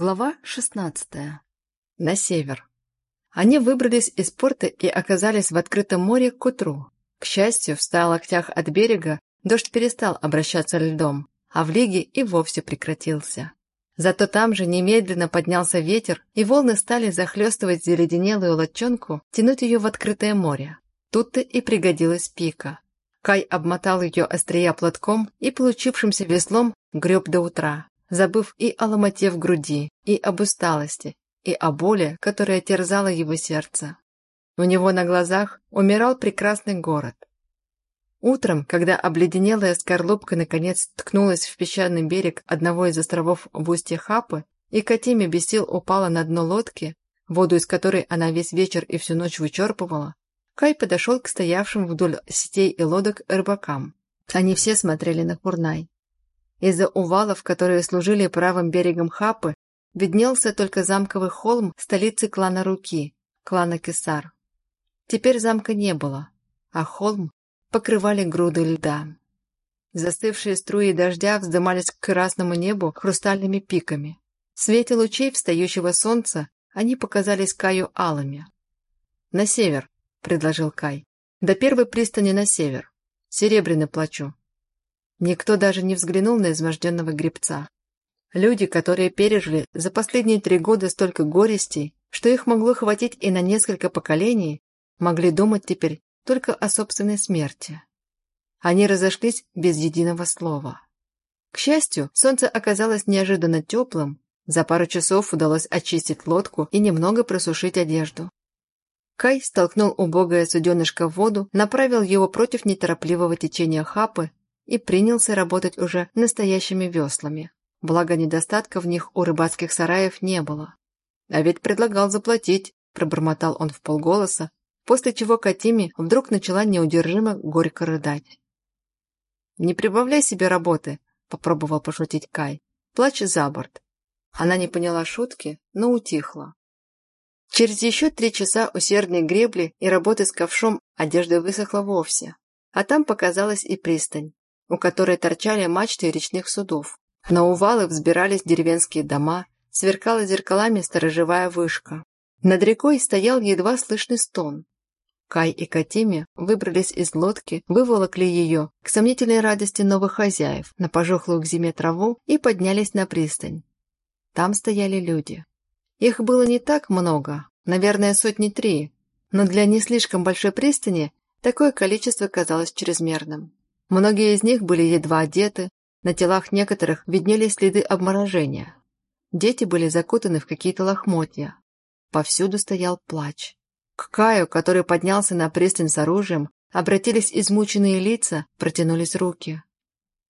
Глава 16. На север. Они выбрались из порта и оказались в открытом море к утру. К счастью, в ста локтях от берега дождь перестал обращаться льдом, а в Лиге и вовсе прекратился. Зато там же немедленно поднялся ветер, и волны стали захлестывать заледенелую лодчонку, тянуть ее в открытое море. Тут-то и пригодилась пика. Кай обмотал ее острия платком и получившимся веслом греб до утра забыв и о ломоте в груди, и об усталости, и о боли, которая терзала его сердце. У него на глазах умирал прекрасный город. Утром, когда обледенелая скорлупка наконец ткнулась в песчаный берег одного из островов в устье Хапы, и Катиме без сил упала на дно лодки, воду из которой она весь вечер и всю ночь вычерпывала, Кай подошел к стоявшим вдоль сетей и лодок рыбакам. Они все смотрели на Курнай. Из-за увалов, которые служили правым берегом Хапы, виднелся только замковый холм столицы клана Руки, клана Кесар. Теперь замка не было, а холм покрывали груды льда. Застывшие струи дождя вздымались к красному небу хрустальными пиками. В свете лучей встающего солнца они показались Каю алыми. «На север», — предложил Кай. «До первой пристани на север. Серебряный плачу. Никто даже не взглянул на изможденного гребца. Люди, которые пережили за последние три года столько горестей, что их могло хватить и на несколько поколений, могли думать теперь только о собственной смерти. Они разошлись без единого слова. К счастью, солнце оказалось неожиданно теплым, за пару часов удалось очистить лодку и немного просушить одежду. Кай столкнул убогое суденышко в воду, направил его против неторопливого течения хапы и принялся работать уже настоящими веслами. Благо недостатка в них у рыбацких сараев не было. А ведь предлагал заплатить, пробормотал он в полголоса, после чего Катими вдруг начала неудержимо горько рыдать. «Не прибавляй себе работы», — попробовал пошутить Кай. «Плачь за борт». Она не поняла шутки, но утихла. Через еще три часа усердной гребли и работы с ковшом одежда высохла вовсе, а там показалась и пристань у которой торчали мачты речных судов. На увалы взбирались деревенские дома, сверкала зеркалами сторожевая вышка. Над рекой стоял едва слышный стон. Кай и Катиме выбрались из лодки, выволокли ее к сомнительной радости новых хозяев на пожухлую к зиме траву и поднялись на пристань. Там стояли люди. Их было не так много, наверное, сотни три, но для не слишком большой пристани такое количество казалось чрезмерным. Многие из них были едва одеты, на телах некоторых виднелись следы обморожения. Дети были закутаны в какие-то лохмотья. Повсюду стоял плач. К Каю, который поднялся на пристань с оружием, обратились измученные лица, протянулись руки.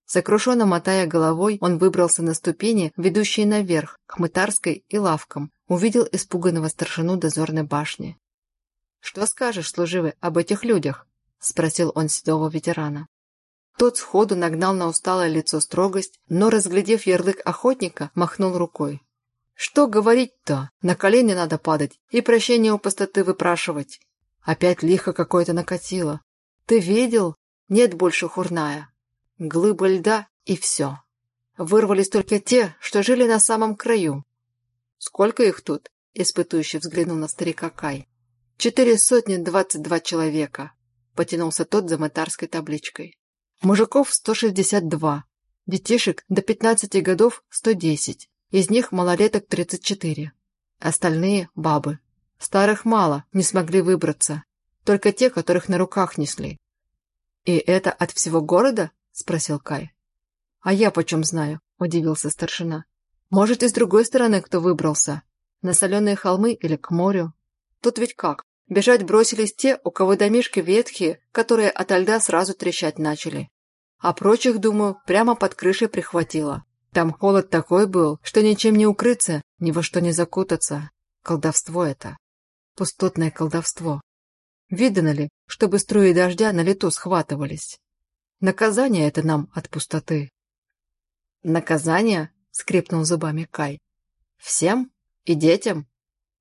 Сокрушенно мотая головой, он выбрался на ступени, ведущие наверх, к мытарской и лавкам, увидел испуганного старшину дозорной башни. «Что скажешь, служивый, об этих людях?» – спросил он седого ветерана. Тот сходу нагнал на усталое лицо строгость, но, разглядев ярлык охотника, махнул рукой. «Что говорить-то? На колени надо падать и прощение у пустоты выпрашивать. Опять лихо какое-то накатило. Ты видел? Нет больше хурная. Глыба льда и все. Вырвались только те, что жили на самом краю. Сколько их тут?» – испытующий взглянул на старика Кай. «Четыре сотни двадцать два человека», – потянулся тот за мытарской табличкой. Мужиков 162, детишек до 15 годов 110, из них малолеток 34. Остальные – бабы. Старых мало, не смогли выбраться. Только те, которых на руках несли. «И это от всего города?» – спросил Кай. «А я почем знаю?» – удивился старшина. «Может, и с другой стороны кто выбрался? На соленые холмы или к морю? Тут ведь как? Бежать бросились те, у кого домишки ветхие, которые ото льда сразу трещать начали. А прочих, думаю, прямо под крышей прихватило. Там холод такой был, что ничем не укрыться, ни во что не закутаться. Колдовство это. Пустотное колдовство. Видано ли, чтобы струи дождя на лету схватывались? Наказание это нам от пустоты. Наказание? скрипнул зубами Кай. Всем? И детям?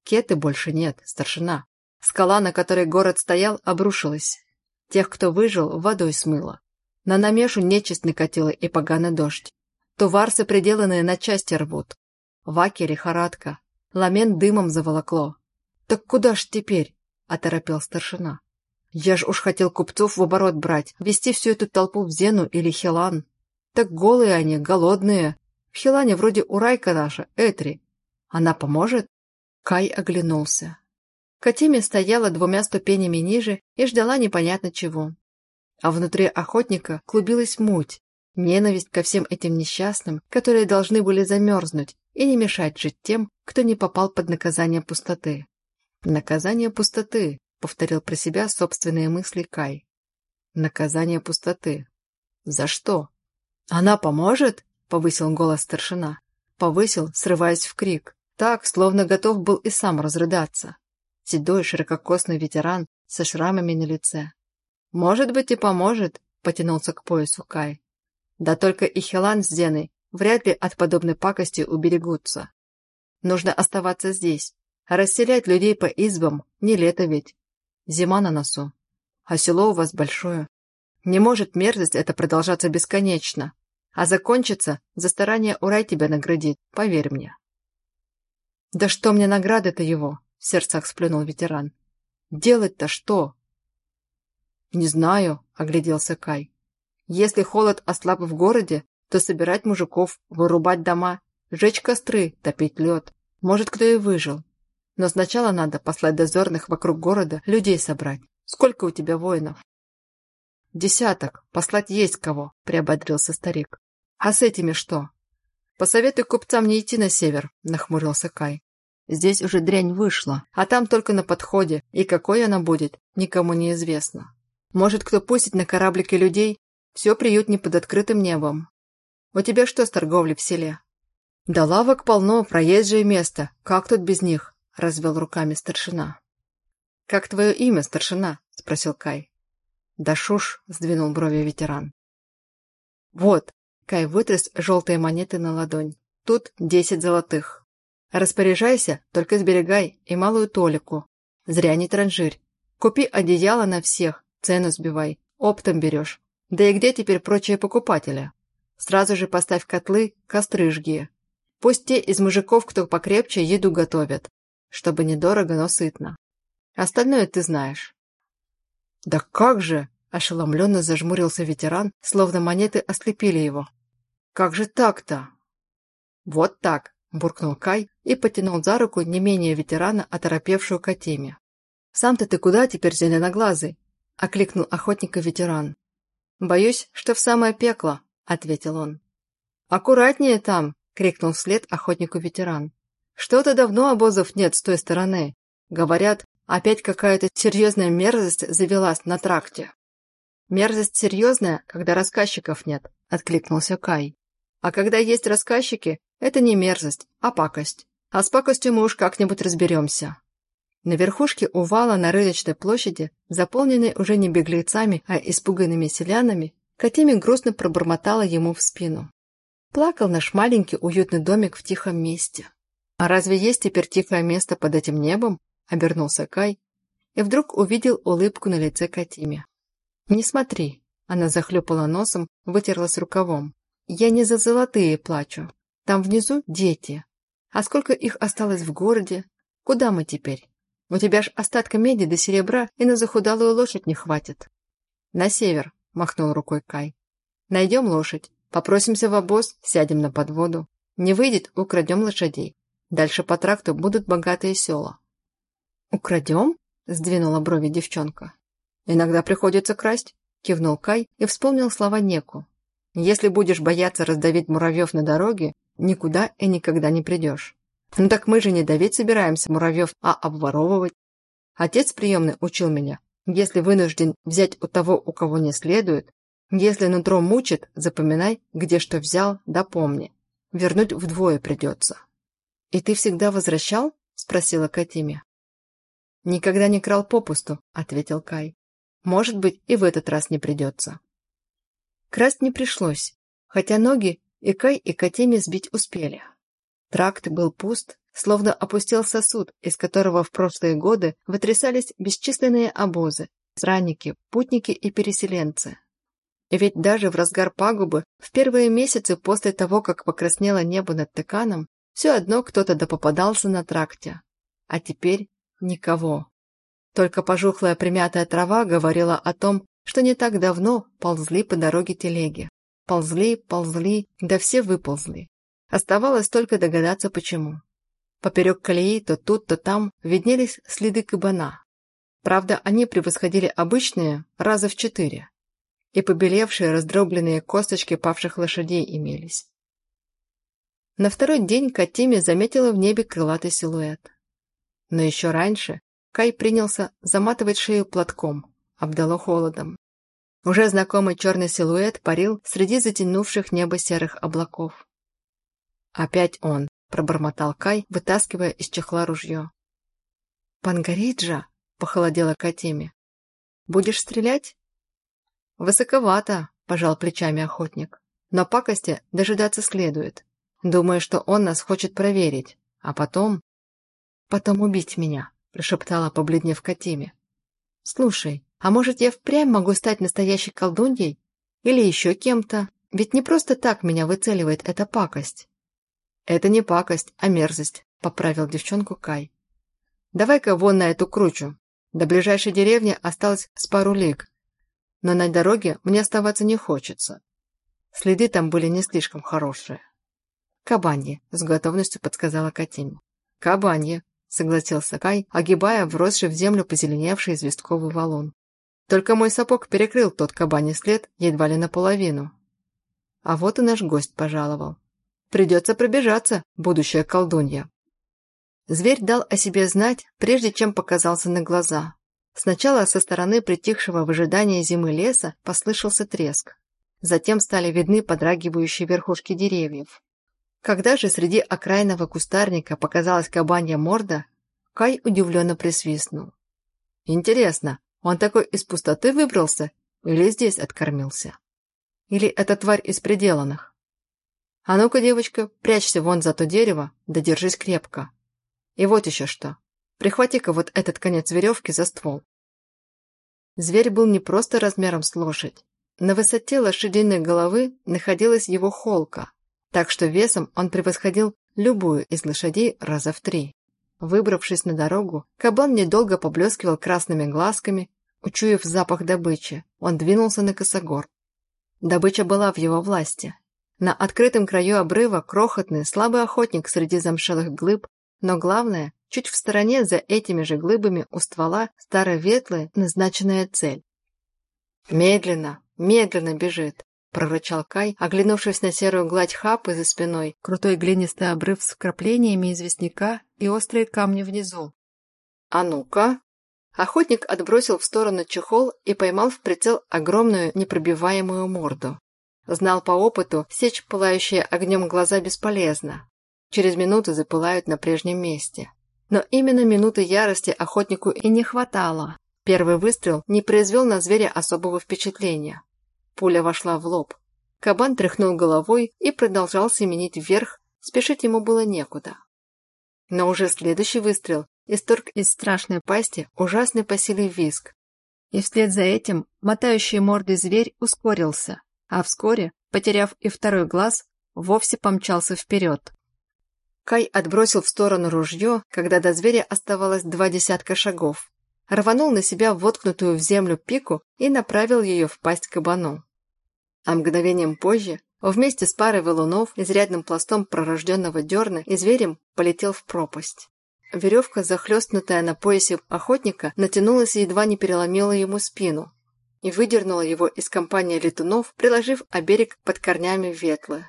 Кеты больше нет, старшина. Скала, на которой город стоял, обрушилась. Тех, кто выжил, водой смыло. На намешу нечисть накатила и поганый дождь. Туварсы, приделанные на части рвут. Ваки лихорадка. Ламен дымом заволокло. «Так куда ж теперь?» – оторопел старшина. «Я ж уж хотел купцов в оборот брать, вести всю эту толпу в Зену или Хилан. Так голые они, голодные. В Хилане вроде урайка наша, Этри. Она поможет?» Кай оглянулся. Катиме стояла двумя ступенями ниже и ждала непонятно чего. А внутри охотника клубилась муть, ненависть ко всем этим несчастным, которые должны были замерзнуть и не мешать жить тем, кто не попал под наказание пустоты. «Наказание пустоты», — повторил про себя собственные мысли Кай. «Наказание пустоты. За что?» «Она поможет?» — повысил голос старшина. Повысил, срываясь в крик. Так, словно готов был и сам разрыдаться. Седой, ширококосный ветеран со шрамами на лице. «Может быть, и поможет», — потянулся к поясу Кай. «Да только и Хелан с Зеной вряд ли от подобной пакости уберегутся. Нужно оставаться здесь, расселять людей по избам, не лето ведь. Зима на носу. А село у вас большое. Не может мерзость это продолжаться бесконечно. А закончится, за старание Урай тебя наградит, поверь мне. «Да что мне награды-то его?» — в сердцах сплюнул ветеран. «Делать-то что?» «Не знаю», — огляделся Кай. «Если холод ослаб в городе, то собирать мужиков, вырубать дома, жечь костры, топить лед. Может, кто и выжил. Но сначала надо послать дозорных вокруг города, людей собрать. Сколько у тебя воинов?» «Десяток. Послать есть кого», — приободрился старик. «А с этими что?» «Посоветуй купцам не идти на север», — нахмурился Кай. «Здесь уже дрянь вышла, а там только на подходе, и какой она будет, никому не известно. Может, кто пустит на кораблике людей, все приют не под открытым небом. У тебя что с торговлей в селе?» «Да лавок полно, проезжее место, как тут без них?» — развел руками старшина. «Как твое имя, старшина?» — спросил Кай. «Да шуш», — сдвинул брови ветеран. «Вот, Кай вытряс желтые монеты на ладонь. Тут десять золотых. Распоряжайся, только сберегай и малую толику. Зря не транжирь. Купи одеяло на всех, цену сбивай, оптом берешь. Да и где теперь прочие покупатели? Сразу же поставь котлы, костры жги. Пусть те из мужиков, кто покрепче, еду готовят, чтобы недорого, но сытно. Остальное ты знаешь. Да как же! Ошеломленно зажмурился ветеран, словно монеты ослепили его. Как же так-то? Вот так, буркнул Кай и потянул за руку не менее ветерана, оторопевшую Катиме. «Сам-то ты куда теперь, зеленоглазый?» – окликнул охотника ветеран. «Боюсь, что в самое пекло», – ответил он. «Аккуратнее там!» – крикнул вслед охотнику ветеран. «Что-то давно обозов нет с той стороны. Говорят, опять какая-то серьезная мерзость завелась на тракте». «Мерзость серьезная, когда рассказчиков нет», – откликнулся Кай. А когда есть рассказчики, это не мерзость, а пакость. А с пакостью мы уж как-нибудь разберемся. На верхушке увала на рыночной площади, заполненной уже не беглецами, а испуганными селянами, Катиме грустно пробормотала ему в спину. Плакал наш маленький уютный домик в тихом месте. «А разве есть теперь тихое место под этим небом?» – обернулся Кай и вдруг увидел улыбку на лице Катиме. «Не смотри!» – она захлюпала носом, вытерлась рукавом. Я не за золотые плачу. Там внизу дети. А сколько их осталось в городе? Куда мы теперь? У тебя ж остатка меди до серебра и на захудалую лошадь не хватит. На север, махнул рукой Кай. Найдем лошадь, попросимся в обоз, сядем на подводу. Не выйдет, украдем лошадей. Дальше по тракту будут богатые села. «Украдем?» – сдвинула брови девчонка. «Иногда приходится красть», – кивнул Кай и вспомнил слова Неку. Если будешь бояться раздавить муравьев на дороге, никуда и никогда не придешь. Ну так мы же не давить собираемся муравьев, а обворовывать. Отец приемный учил меня, если вынужден взять у того, у кого не следует, если нутро мучит, запоминай, где что взял, да помни. Вернуть вдвое придется. «И ты всегда возвращал?» – спросила Катиме. «Никогда не крал попусту», – ответил Кай. «Может быть, и в этот раз не придется». Красть не пришлось, хотя ноги и Кай, и Катеми сбить успели. Тракт был пуст, словно опустел сосуд, из которого в прошлые годы вытрясались бесчисленные обозы, странники, путники и переселенцы. Ведь даже в разгар пагубы, в первые месяцы после того, как покраснело небо над Теканом, Все одно кто-то да попадался на тракте. А теперь никого. Только пожухлая примятая трава говорила о том, что не так давно ползли по дороге телеги. Ползли, ползли, да все выползли. Оставалось только догадаться, почему. Поперек колеи то тут, то там виднелись следы кабана. Правда, они превосходили обычные раза в четыре. И побелевшие раздробленные косточки павших лошадей имелись. На второй день Катиме заметила в небе крылатый силуэт. Но еще раньше Кай принялся заматывать шею платком, обдало холодом. Уже знакомый черный силуэт парил среди затянувших небо серых облаков. «Опять он», — пробормотал Кай, вытаскивая из чехла ружье. «Пангариджа!» — похолодела Катиме. «Будешь стрелять?» «Высоковато», — пожал плечами охотник. «Но пакости дожидаться следует. Думаю, что он нас хочет проверить, а потом...» «Потом убить меня», — прошептала, побледнев Катиме. «Слушай, а может, я впрямь могу стать настоящей колдуньей? Или еще кем-то? Ведь не просто так меня выцеливает эта пакость». «Это не пакость, а мерзость», — поправил девчонку Кай. «Давай-ка вон на эту кручу. До ближайшей деревни осталось с пару лиг. Но на дороге мне оставаться не хочется. Следы там были не слишком хорошие». «Кабанье», — с готовностью подсказала Катиня. «Кабанье», — согласился Кай, огибая вросший в землю позеленевший известковый валун. «Только мой сапог перекрыл тот кабаний след едва ли наполовину». А вот и наш гость пожаловал. Придется пробежаться, будущая колдунья. Зверь дал о себе знать, прежде чем показался на глаза. Сначала со стороны притихшего в ожидании зимы леса послышался треск. Затем стали видны подрагивающие верхушки деревьев. Когда же среди окраинного кустарника показалась кабанья морда, Кай удивленно присвистнул. «Интересно, он такой из пустоты выбрался или здесь откормился? Или это тварь из пределанных?» А ну-ка, девочка, прячься вон за то дерево, да держись крепко. И вот еще что. Прихвати-ка вот этот конец веревки за ствол. Зверь был не просто размером с лошадь. На высоте лошадиной головы находилась его холка, так что весом он превосходил любую из лошадей раза в три. Выбравшись на дорогу, кабан недолго поблескивал красными глазками, учуяв запах добычи, он двинулся на косогор. Добыча была в его власти, на открытом краю обрыва крохотный, слабый охотник среди замшелых глыб, но главное, чуть в стороне за этими же глыбами у ствола староветлая назначенная цель. «Медленно, медленно бежит», — прорычал Кай, оглянувшись на серую гладь хапы за спиной, крутой глинистый обрыв с вкраплениями известняка и острые камни внизу. «А ну-ка!» Охотник отбросил в сторону чехол и поймал в прицел огромную непробиваемую морду. Знал по опыту, сечь пылающие огнем глаза бесполезно. Через минуту запылают на прежнем месте. Но именно минуты ярости охотнику и не хватало. Первый выстрел не произвел на зверя особого впечатления. Пуля вошла в лоб. Кабан тряхнул головой и продолжал семенить вверх, спешить ему было некуда. Но уже следующий выстрел исторг из страшной пасти ужасный по силе визг. И вслед за этим мотающий мордой зверь ускорился, а вскоре, потеряв и второй глаз, вовсе помчался вперед. Кай отбросил в сторону ружье, когда до зверя оставалось два десятка шагов, рванул на себя воткнутую в землю пику и направил ее в пасть кабану. А мгновением позже, вместе с парой валунов, изрядным пластом пророжденного дерна и зверем полетел в пропасть. Веревка, захлестнутая на поясе охотника, натянулась и едва не переломила ему спину, и выдернула его из компании летунов, приложив о берег под корнями ветлы.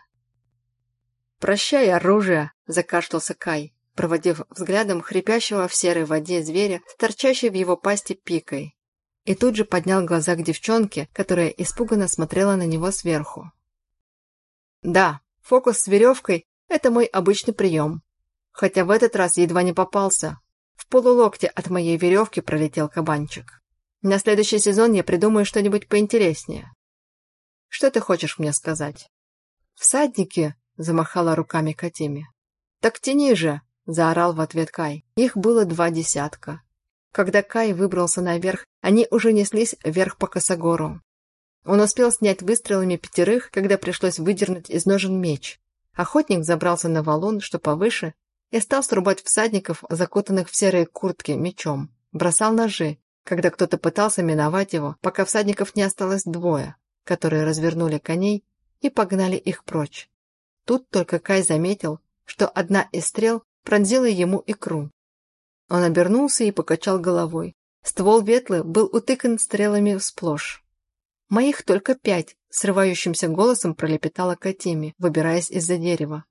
«Прощай, оружие!» – закашлялся Кай, проводив взглядом хрипящего в серой воде зверя, торчащей в его пасти пикой. И тут же поднял глаза к девчонке, которая испуганно смотрела на него сверху. «Да, фокус с веревкой – это мой обычный прием. Хотя в этот раз едва не попался. В полулокте от моей веревки пролетел кабанчик. На следующий сезон я придумаю что-нибудь поинтереснее. Что ты хочешь мне сказать? Всадники, замахала руками Катиме. Так тяни же, заорал в ответ Кай. Их было два десятка. Когда Кай выбрался наверх, они уже неслись вверх по косогору. Он успел снять выстрелами пятерых, когда пришлось выдернуть из ножен меч. Охотник забрался на валун, что повыше, и стал срубать всадников, закутанных в серые куртки, мечом. Бросал ножи, когда кто-то пытался миновать его, пока всадников не осталось двое, которые развернули коней и погнали их прочь. Тут только Кай заметил, что одна из стрел пронзила ему икру. Он обернулся и покачал головой. Ствол ветлы был утыкан стрелами сплошь. «Моих только пять», — срывающимся голосом пролепетала Катиме, выбираясь из-за дерева.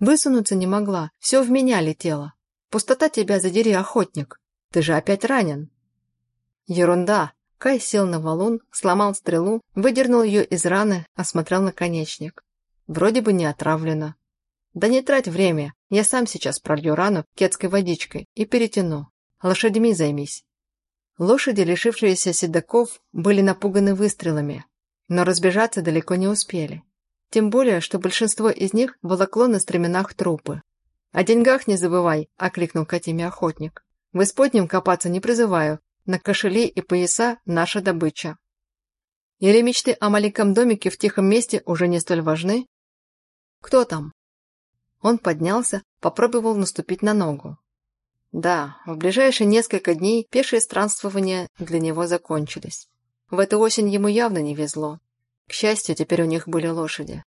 Высунуться не могла, все в меня летело. Пустота тебя задери, охотник. Ты же опять ранен. Ерунда. Кай сел на валун, сломал стрелу, выдернул ее из раны, осмотрел наконечник. Вроде бы не отравлено. Да не трать время, я сам сейчас пролью рану кетской водичкой и перетяну. Лошадьми займись. Лошади, лишившиеся седаков, были напуганы выстрелами, но разбежаться далеко не успели. Тем более, что большинство из них волокло на стременах трупы. «О деньгах не забывай», – окликнул Катиме охотник. «В исподнем копаться не призываю. На кошели и пояса – наша добыча». Или мечты о маленьком домике в тихом месте уже не столь важны? «Кто там?» Он поднялся, попробовал наступить на ногу. Да, в ближайшие несколько дней пешие странствования для него закончились. В эту осень ему явно не везло. К счастью, теперь у них были лошади.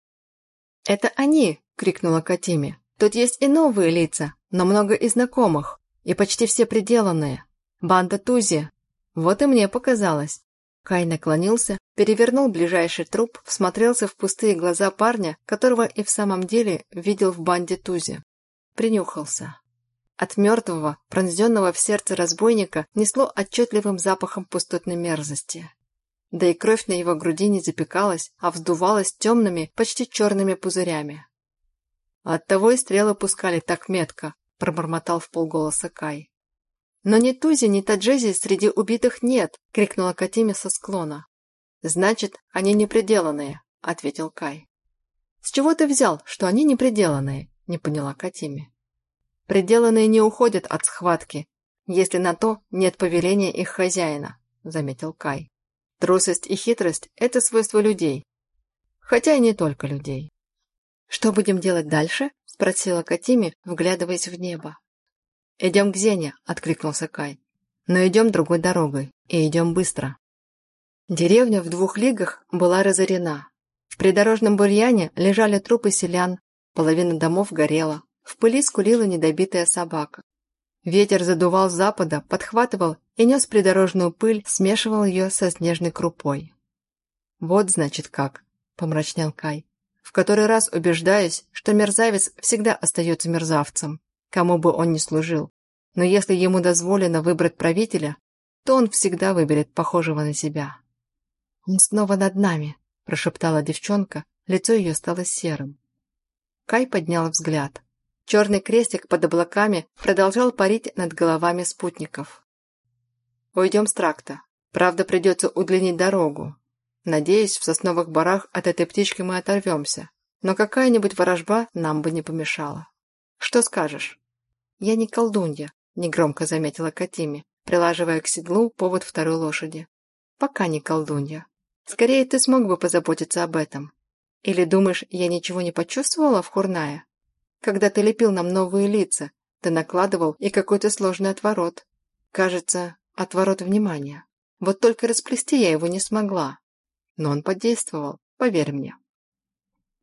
«Это они!» — крикнула Катиме. «Тут есть и новые лица, но много и знакомых, и почти все приделанные. Банда Тузи. Вот и мне показалось». Кай наклонился, перевернул ближайший труп, всмотрелся в пустые глаза парня, которого и в самом деле видел в банде Тузи. Принюхался. От мертвого, пронзенного в сердце разбойника, несло отчетливым запахом пустотной мерзости да и кровь на его груди не запекалась, а вздувалась темными, почти черными пузырями. «Оттого и стрелы пускали так метко», – пробормотал в полголоса Кай. «Но ни Тузи, ни Таджези среди убитых нет!» – крикнула Катиме со склона. «Значит, они неприделанные», – ответил Кай. «С чего ты взял, что они неприделанные?» – не поняла Катиме. «Приделанные не уходят от схватки, если на то нет повеления их хозяина», – заметил Кай. Трусость и хитрость – это свойство людей. Хотя и не только людей. «Что будем делать дальше?» – спросила Катими, вглядываясь в небо. «Идем к Зене», – откликнулся Кай. «Но идем другой дорогой, и идем быстро». Деревня в двух лигах была разорена. В придорожном бурьяне лежали трупы селян, половина домов горела, в пыли скулила недобитая собака. Ветер задувал с запада, подхватывал и нес придорожную пыль, смешивал ее со снежной крупой. «Вот, значит, как», — помрачнел Кай. «В который раз убеждаюсь, что мерзавец всегда остается мерзавцем, кому бы он ни служил. Но если ему дозволено выбрать правителя, то он всегда выберет похожего на себя». «Он снова над нами», — прошептала девчонка, лицо ее стало серым. Кай поднял взгляд. Черный крестик под облаками продолжал парить над головами спутников. «Уйдем с тракта. Правда, придется удлинить дорогу. Надеюсь, в сосновых барах от этой птички мы оторвемся. Но какая-нибудь ворожба нам бы не помешала. Что скажешь?» «Я не колдунья», — негромко заметила Катиме, прилаживая к седлу повод второй лошади. «Пока не колдунья. Скорее, ты смог бы позаботиться об этом. Или думаешь, я ничего не почувствовала в Хурная?» Когда ты лепил нам новые лица, ты накладывал и какой-то сложный отворот. Кажется, отворот внимания. Вот только расплести я его не смогла. Но он подействовал, поверь мне.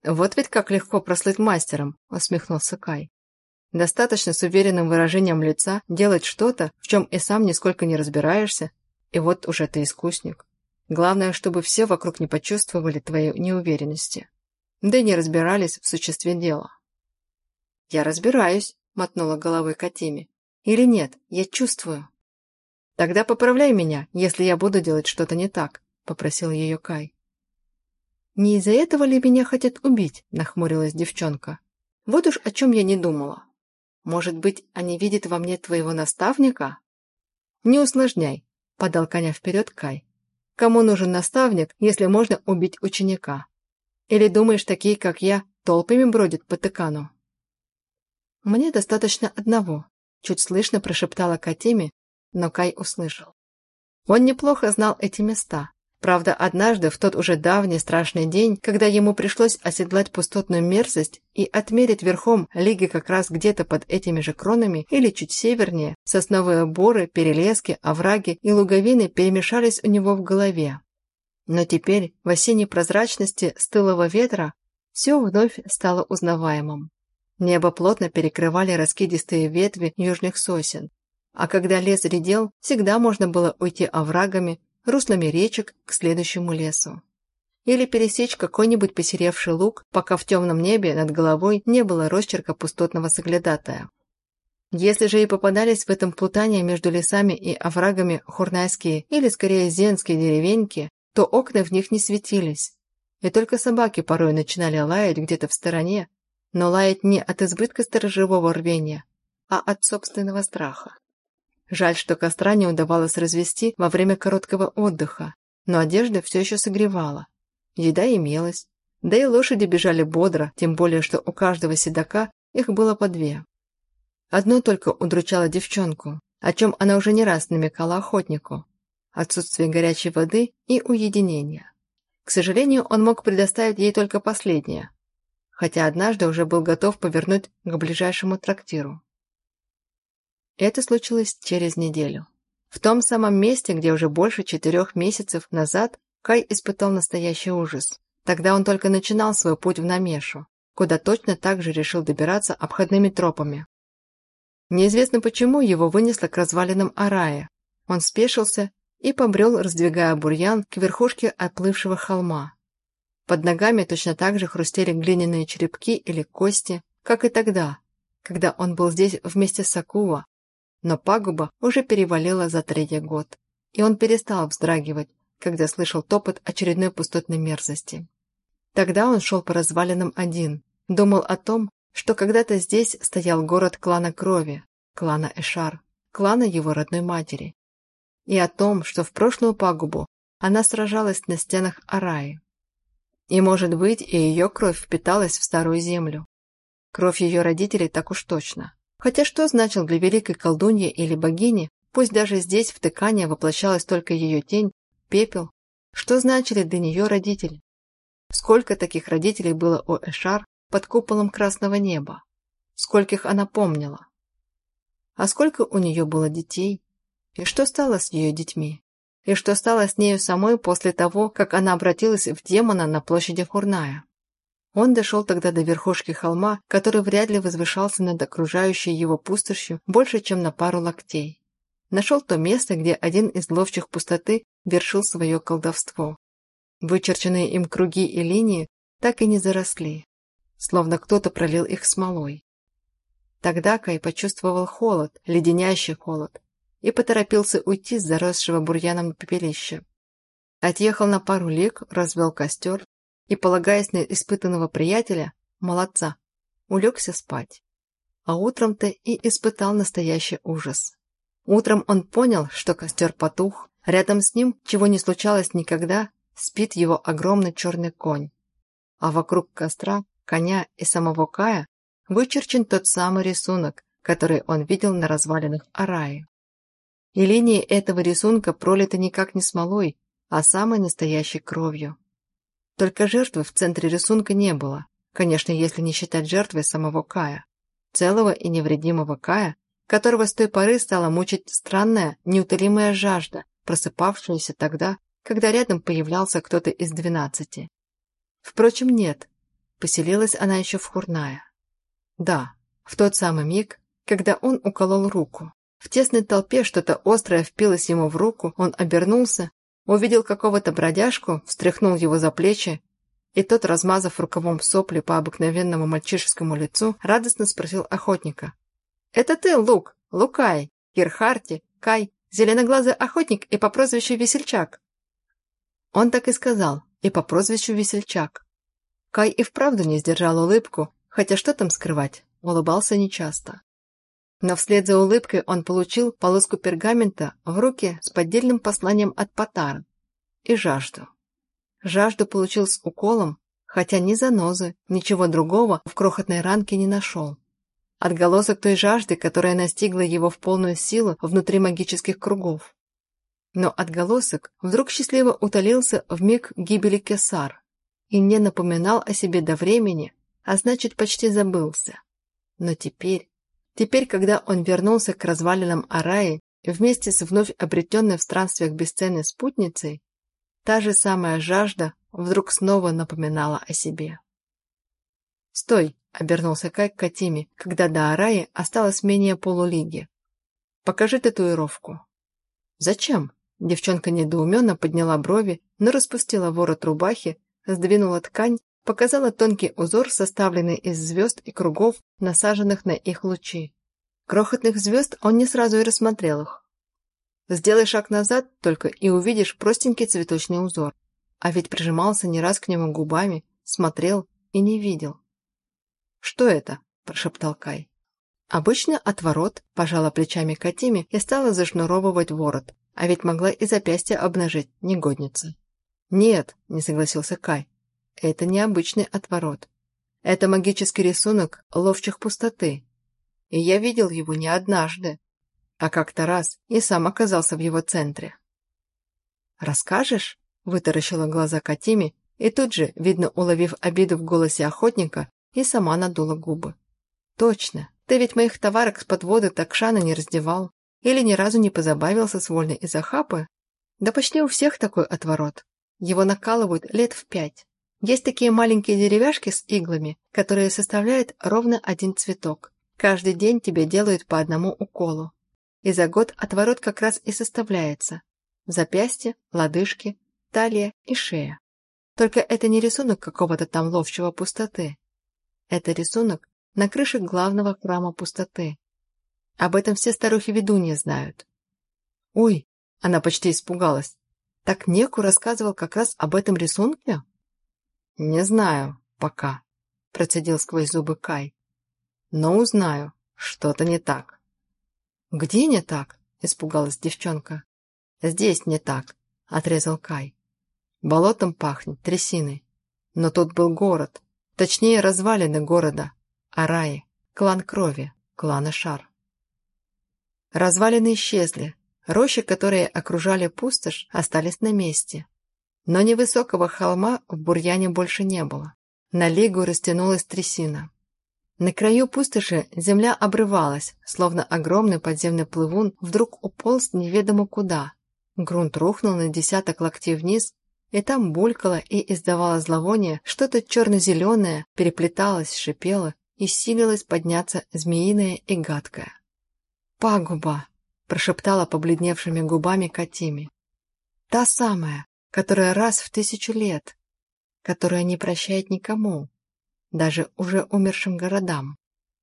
«Вот ведь как легко прослыть мастером», — усмехнулся Кай. «Достаточно с уверенным выражением лица делать что-то, в чем и сам нисколько не разбираешься, и вот уже ты искусник. Главное, чтобы все вокруг не почувствовали твоей неуверенности, да и не разбирались в существе дела». «Я разбираюсь», — мотнула головой Катиме. «Или нет, я чувствую». «Тогда поправляй меня, если я буду делать что-то не так», — попросил ее Кай. «Не из-за этого ли меня хотят убить?» — нахмурилась девчонка. «Вот уж о чем я не думала. Может быть, они видят во мне твоего наставника?» «Не усложняй», — подал коня вперед Кай. «Кому нужен наставник, если можно убить ученика? Или думаешь, такие, как я, толпами бродят по тыкану?» «Мне достаточно одного», – чуть слышно прошептала Катиме, но Кай услышал. Он неплохо знал эти места, Правда, однажды, в тот уже давний страшный день, когда ему пришлось оседлать пустотную мерзость и отмерить верхом лиги как раз где-то под этими же кронами или чуть севернее, сосновые боры, перелески, овраги и луговины перемешались у него в голове. Но теперь, в осенней прозрачности стылого ветра, все вновь стало узнаваемым. Небо плотно перекрывали раскидистые ветви южных сосен, а когда лес редел, всегда можно было уйти оврагами, руслами речек к следующему лесу. Или пересечь какой-нибудь посеревший луг, пока в темном небе над головой не было росчерка пустотного соглядатая. Если же и попадались в этом плутании между лесами и оврагами хурнайские или скорее зенские деревеньки, то окна в них не светились. И только собаки порой начинали лаять где-то в стороне, но лаять не от избытка сторожевого рвения, а от собственного страха. Жаль, что костра не удавалось развести во время короткого отдыха, но одежда все еще согревала. Еда имелась, да и лошади бежали бодро, тем более, что у каждого седока их было по две. Одно только удручало девчонку, о чем она уже не раз намекала охотнику – отсутствие горячей воды и уединения. К сожалению, он мог предоставить ей только последнее, хотя однажды уже был готов повернуть к ближайшему трактиру. Это случилось через неделю. В том самом месте, где уже больше четырех месяцев назад Кай испытал настоящий ужас. Тогда он только начинал свой путь в Намешу, куда точно так же решил добираться обходными тропами. Неизвестно почему его вынесло к развалинам Арая. Он спешился и побрел, раздвигая бурьян к верхушке оплывшего холма. Под ногами точно так же хрустели глиняные черепки или кости, как и тогда, когда он был здесь вместе с Акува, но пагуба уже перевалила за третий год, и он перестал вздрагивать, когда слышал топот очередной пустотной мерзости. Тогда он шел по развалинам один, думал о том, что когда-то здесь стоял город клана Крови, клана Эшар, клана его родной матери, и о том, что в прошлую пагубу она сражалась на стенах Араи. И, может быть, и ее кровь впиталась в старую землю. Кровь ее родителей так уж точно. Хотя что значил для великой колдуньи или богини, пусть даже здесь в тыкане воплощалась только ее тень, пепел, что значили для нее родители? Сколько таких родителей было у Эшар под куполом красного неба? Скольких она помнила? А сколько у нее было детей? И что стало с ее детьми? И что стало с нею самой после того, как она обратилась в демона на площади Хурная? Он дошел тогда до верхушки холма, который вряд ли возвышался над окружающей его пустошью больше, чем на пару локтей. Нашел то место, где один из ловчих пустоты вершил свое колдовство. Вычерченные им круги и линии так и не заросли, словно кто-то пролил их смолой. Тогда Кай почувствовал холод, леденящий холод, и поторопился уйти с заросшего бурьяном пепелища. Отъехал на пару лиг, развел костер, и, полагаясь на испытанного приятеля, молодца, улегся спать. А утром-то и испытал настоящий ужас. Утром он понял, что костер потух, рядом с ним, чего не случалось никогда, спит его огромный черный конь. А вокруг костра, коня и самого Кая вычерчен тот самый рисунок, который он видел на развалинах Араи. И линии этого рисунка пролиты никак не смолой, а самой настоящей кровью. Только жертвы в центре рисунка не было, конечно, если не считать жертвой самого Кая. Целого и невредимого Кая, которого с той поры стала мучить странная, неутолимая жажда, просыпавшаяся тогда, когда рядом появлялся кто-то из двенадцати. Впрочем, нет, поселилась она еще в Хурная. Да, в тот самый миг, когда он уколол руку. В тесной толпе что-то острое впилось ему в руку, он обернулся Увидел какого-то бродяжку, встряхнул его за плечи, и тот, размазав рукавом сопли по обыкновенному мальчишескому лицу, радостно спросил охотника. «Это ты, Лук, Лукай, Кирхарти, Кай, зеленоглазый охотник и по прозвищу Весельчак?» Он так и сказал, и по прозвищу Весельчак. Кай и вправду не сдержал улыбку, хотя что там скрывать, улыбался нечасто. Но вслед за улыбкой он получил полоску пергамента в руки с поддельным посланием от Потара и жажду. Жажду получил с уколом, хотя ни занозы, ничего другого в крохотной ранке не нашел. Отголосок той жажды, которая настигла его в полную силу внутри магических кругов. Но отголосок вдруг счастливо утолился в миг гибели Кесар и не напоминал о себе до времени, а значит, почти забылся. Но теперь, теперь, когда он вернулся к развалинам Араи вместе с вновь обретенной в странствиях бесценной спутницей, та же самая жажда вдруг снова напоминала о себе. «Стой!» — обернулся Кай к Катиме, когда до Араи осталось менее полулиги. «Покажи татуировку». «Зачем?» Девчонка недоуменно подняла брови, но распустила ворот рубахи, сдвинула ткань, показала тонкий узор, составленный из звезд и кругов, насаженных на их лучи. Крохотных звезд он не сразу и рассмотрел их. Сделай шаг назад только и увидишь простенький цветочный узор. А ведь прижимался не раз к нему губами, смотрел и не видел. «Что это?» – прошептал Кай. Обычно отворот, пожала плечами Катиме и стала зашнуровывать ворот, а ведь могла и запястье обнажить, негодница. «Нет», – не согласился Кай, – «это не обычный отворот. Это магический рисунок ловчих пустоты. И я видел его не однажды, а как-то раз и сам оказался в его центре». «Расскажешь?» – вытаращила глаза Катиме, и тут же, видно, уловив обиду в голосе охотника, и сама надула губы. «Точно, ты ведь моих товарок с подвода так шана не раздевал. Или ни разу не позабавился с вольной из Ахапы? Да почти у всех такой отворот. Его накалывают лет в пять. Есть такие маленькие деревяшки с иглами, которые составляют ровно один цветок. Каждый день тебе делают по одному уколу. И за год отворот как раз и составляется. Запястье, лодыжки, талия и шея. Только это не рисунок какого-то там ловчего пустоты. Это рисунок на крыше главного храма пустоты. Об этом все старухи-ведуньи знают. Ой, она почти испугалась. Так Неку рассказывал как раз об этом рисунке? Не знаю, пока, процедил сквозь зубы Кай. Но узнаю, что-то не так. Где не так? Испугалась девчонка. Здесь не так, отрезал Кай. Болотом пахнет, трясиной. Но тут был город, точнее развалины города, Араи, клан крови, клана Шар. Развалины исчезли, рощи, которые окружали пустошь, остались на месте. Но невысокого холма в бурьяне больше не было. На лигу растянулась трясина. На краю пустоши земля обрывалась, словно огромный подземный плывун вдруг уполз неведомо куда. Грунт рухнул на десяток локтей вниз, и там булькало и издавало зловоние, что-то черно-зеленое переплеталось, шипело и силилось подняться змеиное и гадкое. «Пагуба!» – прошептала побледневшими губами Катими. «Та самая, которая раз в тысячу лет, которая не прощает никому, даже уже умершим городам.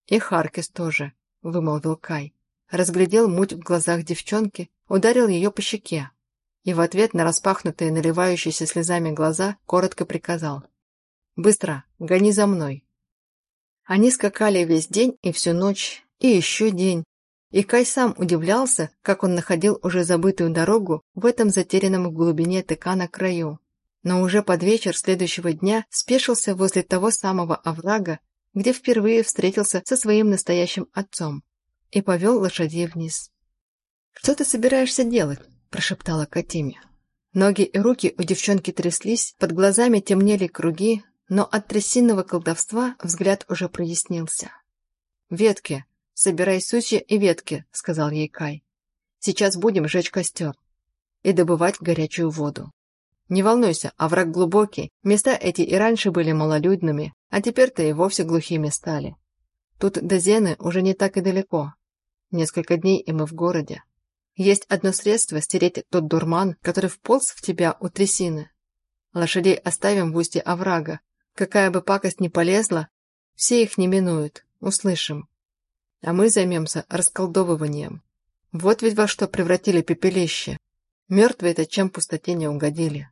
И Харкис тоже», – вымолвил Кай. Разглядел муть в глазах девчонки, ударил ее по щеке и в ответ на распахнутые, наливающиеся слезами глаза коротко приказал. «Быстро, гони за мной». Они скакали весь день и всю ночь, и еще день, и Кай сам удивлялся, как он находил уже забытую дорогу в этом затерянном в глубине тыкана краю. Но уже под вечер следующего дня спешился возле того самого оврага, где впервые встретился со своим настоящим отцом, и повел лошадей вниз. «Что ты собираешься делать?» – прошептала Катиме. Ноги и руки у девчонки тряслись, под глазами темнели круги, но от трясинного колдовства взгляд уже прояснился. «Ветки!» «Собирай сучья и ветки», — сказал ей Кай. «Сейчас будем жечь костер и добывать горячую воду. Не волнуйся, овраг глубокий, места эти и раньше были малолюдными, а теперь-то и вовсе глухими стали. Тут до Зены уже не так и далеко. Несколько дней, и мы в городе. Есть одно средство стереть тот дурман, который вполз в тебя у трясины. Лошадей оставим в устье оврага. Какая бы пакость ни полезла, все их не минуют. Услышим а мы займемся расколдовыванием. Вот ведь во что превратили пепелище. Мертвые-то чем пустоте не угодили.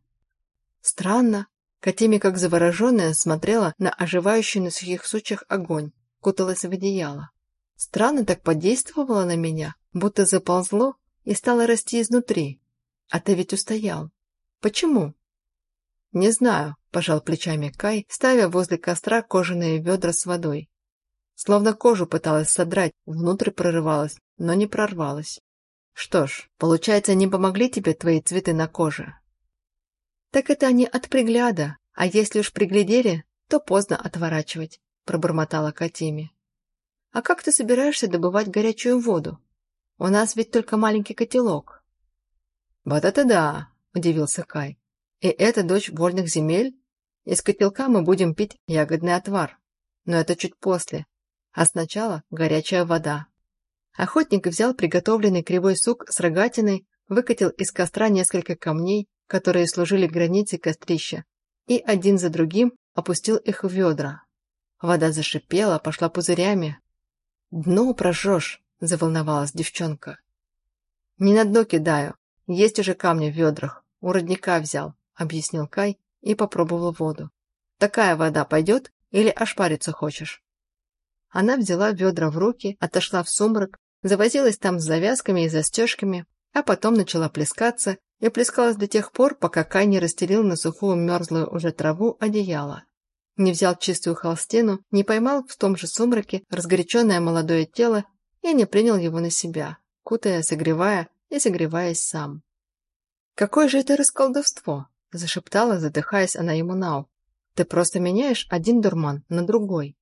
Странно. Катеми, как завороженная, смотрела на оживающий на сухих сучьях огонь, куталась в одеяло. Странно так подействовало на меня, будто заползло и стало расти изнутри. А ты ведь устоял. Почему? Не знаю, пожал плечами Кай, ставя возле костра кожаные ведра с водой. Словно кожу пыталась содрать, внутрь прорывалась, но не прорвалась. Что ж, получается, не помогли тебе твои цветы на коже? Так это они от пригляда, а если уж приглядели, то поздно отворачивать, пробормотала Катими. А как ты собираешься добывать горячую воду? У нас ведь только маленький котелок. Вот это да, удивился Кай. И это дочь вольных земель? Из котелка мы будем пить ягодный отвар. Но это чуть после. А сначала горячая вода. Охотник взял приготовленный кривой сук с рогатиной, выкатил из костра несколько камней, которые служили границей кострища, и один за другим опустил их в ведра. Вода зашипела, пошла пузырями. «Дно прожжешь», — заволновалась девчонка. «Не на дно кидаю. Есть уже камни в ведрах. У родника взял», — объяснил Кай и попробовал воду. «Такая вода пойдет или ошпариться хочешь?» Она взяла ведра в руки, отошла в сумрак, завозилась там с завязками и застежками, а потом начала плескаться и плескалась до тех пор, пока Кай не расстелил на сухую мерзлую уже траву одеяло. Не взял чистую холстину, не поймал в том же сумраке разгоряченное молодое тело и не принял его на себя, кутая, согревая и согреваясь сам. «Какое же это расколдовство!» – зашептала, задыхаясь она ему на ухо. «Ты просто меняешь один дурман на другой».